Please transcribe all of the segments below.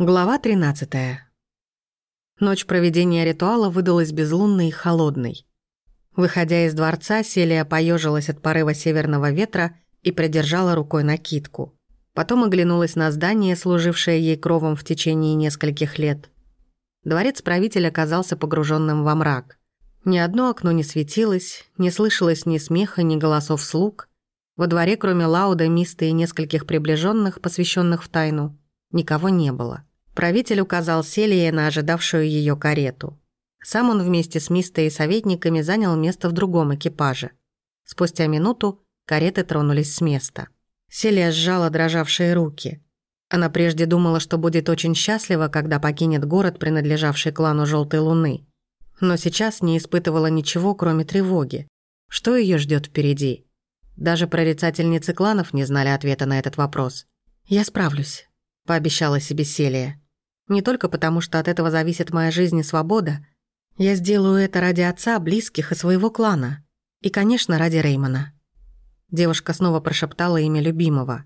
Глава 13. Ночь проведения ритуала выдалась безлунной и холодной. Выходя из дворца, Селия поежилась от порыва северного ветра и придержала рукой накидку. Потом оглянулась на здание, служившее ей кровом в течение нескольких лет. Дворец правителя оказался погруженным во мрак. Ни одно окно не светилось, не слышалось ни смеха, ни голосов слуг. Во дворе, кроме Лауда, Миста и нескольких приближенных, посвященных в тайну, Никого не было. Правитель указал Селие на ожидавшую ее карету. Сам он вместе с Мистой и советниками занял место в другом экипаже. Спустя минуту кареты тронулись с места. Селия сжала дрожавшие руки. Она прежде думала, что будет очень счастлива, когда покинет город, принадлежавший клану Желтой Луны. Но сейчас не испытывала ничего, кроме тревоги. Что ее ждет впереди? Даже прорицательницы кланов не знали ответа на этот вопрос. «Я справлюсь», пообещала себе Селия. Не только потому, что от этого зависит моя жизнь и свобода. Я сделаю это ради отца, близких и своего клана. И, конечно, ради Реймона. Девушка снова прошептала имя любимого.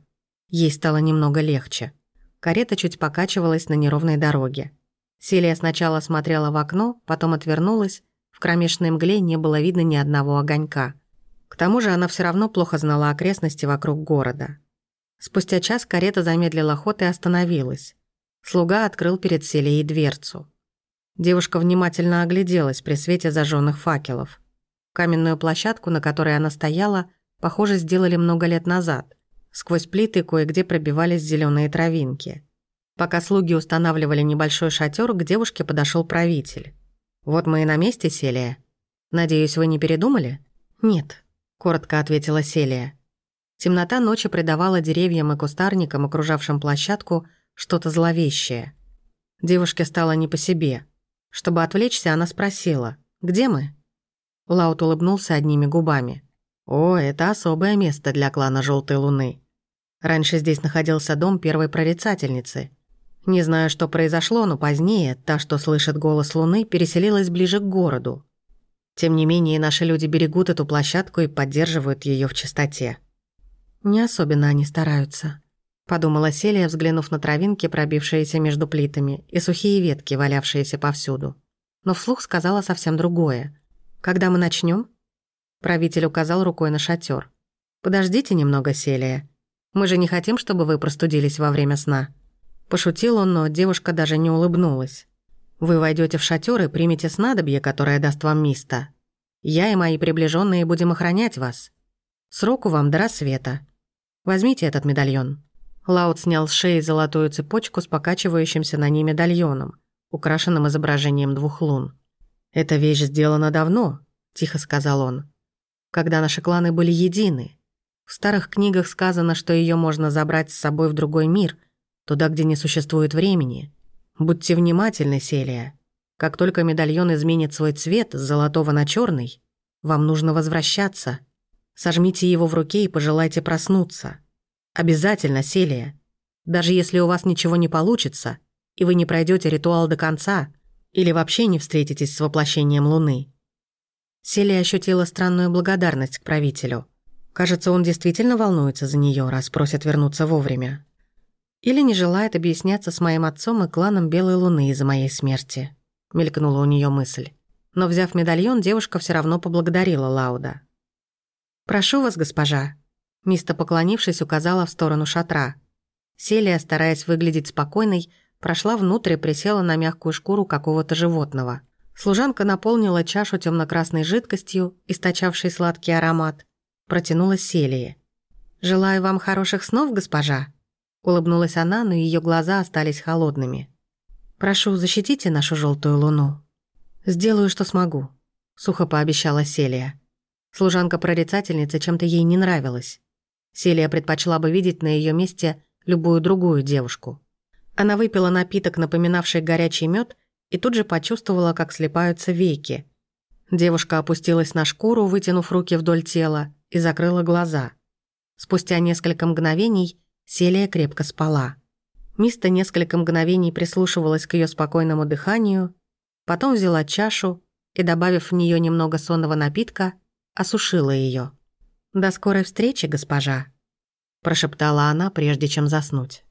Ей стало немного легче. Карета чуть покачивалась на неровной дороге. Селия сначала смотрела в окно, потом отвернулась. В кромешной мгле не было видно ни одного огонька. К тому же она все равно плохо знала окрестности вокруг города. Спустя час карета замедлила ход и остановилась. Слуга открыл перед Селией дверцу. Девушка внимательно огляделась при свете зажженных факелов. Каменную площадку, на которой она стояла, похоже, сделали много лет назад. Сквозь плиты кое-где пробивались зеленые травинки. Пока слуги устанавливали небольшой шатер, к девушке подошел правитель. «Вот мы и на месте, Селия. Надеюсь, вы не передумали?» «Нет», — коротко ответила Селия. Темнота ночи придавала деревьям и кустарникам, окружавшим площадку, что-то зловещее. Девушке стало не по себе. Чтобы отвлечься, она спросила, «Где мы?» Лаут улыбнулся одними губами. «О, это особое место для клана Желтой Луны. Раньше здесь находился дом первой прорицательницы. Не знаю, что произошло, но позднее та, что слышит голос Луны, переселилась ближе к городу. Тем не менее, наши люди берегут эту площадку и поддерживают ее в чистоте. Не особенно они стараются. Подумала Селия, взглянув на травинки, пробившиеся между плитами, и сухие ветки, валявшиеся повсюду. Но вслух сказала совсем другое. «Когда мы начнем? Правитель указал рукой на шатер. «Подождите немного, Селия. Мы же не хотим, чтобы вы простудились во время сна». Пошутил он, но девушка даже не улыбнулась. «Вы войдете в шатер и примете снадобье, которое даст вам Миста. Я и мои приближенные будем охранять вас. Сроку вам до рассвета. Возьмите этот медальон». Лаут снял с шеи золотую цепочку с покачивающимся на ней медальоном, украшенным изображением двух лун. «Эта вещь сделана давно», — тихо сказал он. «Когда наши кланы были едины. В старых книгах сказано, что ее можно забрать с собой в другой мир, туда, где не существует времени. Будьте внимательны, Селия. Как только медальон изменит свой цвет с золотого на черный, вам нужно возвращаться». Сожмите его в руке и пожелайте проснуться. Обязательно, Селия. Даже если у вас ничего не получится, и вы не пройдете ритуал до конца, или вообще не встретитесь с воплощением Луны. Селия ощутила странную благодарность к правителю. Кажется, он действительно волнуется за нее, раз просит вернуться вовремя. Или не желает объясняться с моим отцом и кланом Белой Луны из-за моей смерти. Мелькнула у нее мысль. Но взяв медальон, девушка все равно поблагодарила Лауда. «Прошу вас, госпожа». Миста, поклонившись, указала в сторону шатра. Селия, стараясь выглядеть спокойной, прошла внутрь и присела на мягкую шкуру какого-то животного. Служанка наполнила чашу темно-красной жидкостью, источавшей сладкий аромат. Протянула Селии. «Желаю вам хороших снов, госпожа», Улыбнулась она, но ее глаза остались холодными. «Прошу, защитите нашу желтую луну». «Сделаю, что смогу», — сухо пообещала Селия. Служанка-прорицательница чем-то ей не нравилась. Селия предпочла бы видеть на ее месте любую другую девушку. Она выпила напиток, напоминавший горячий мед, и тут же почувствовала, как слепаются веки. Девушка опустилась на шкуру, вытянув руки вдоль тела, и закрыла глаза. Спустя несколько мгновений Селия крепко спала. Миста несколько мгновений прислушивалась к ее спокойному дыханию, потом взяла чашу и, добавив в нее немного сонного напитка, осушила ее. «До скорой встречи, госпожа», – прошептала она, прежде чем заснуть.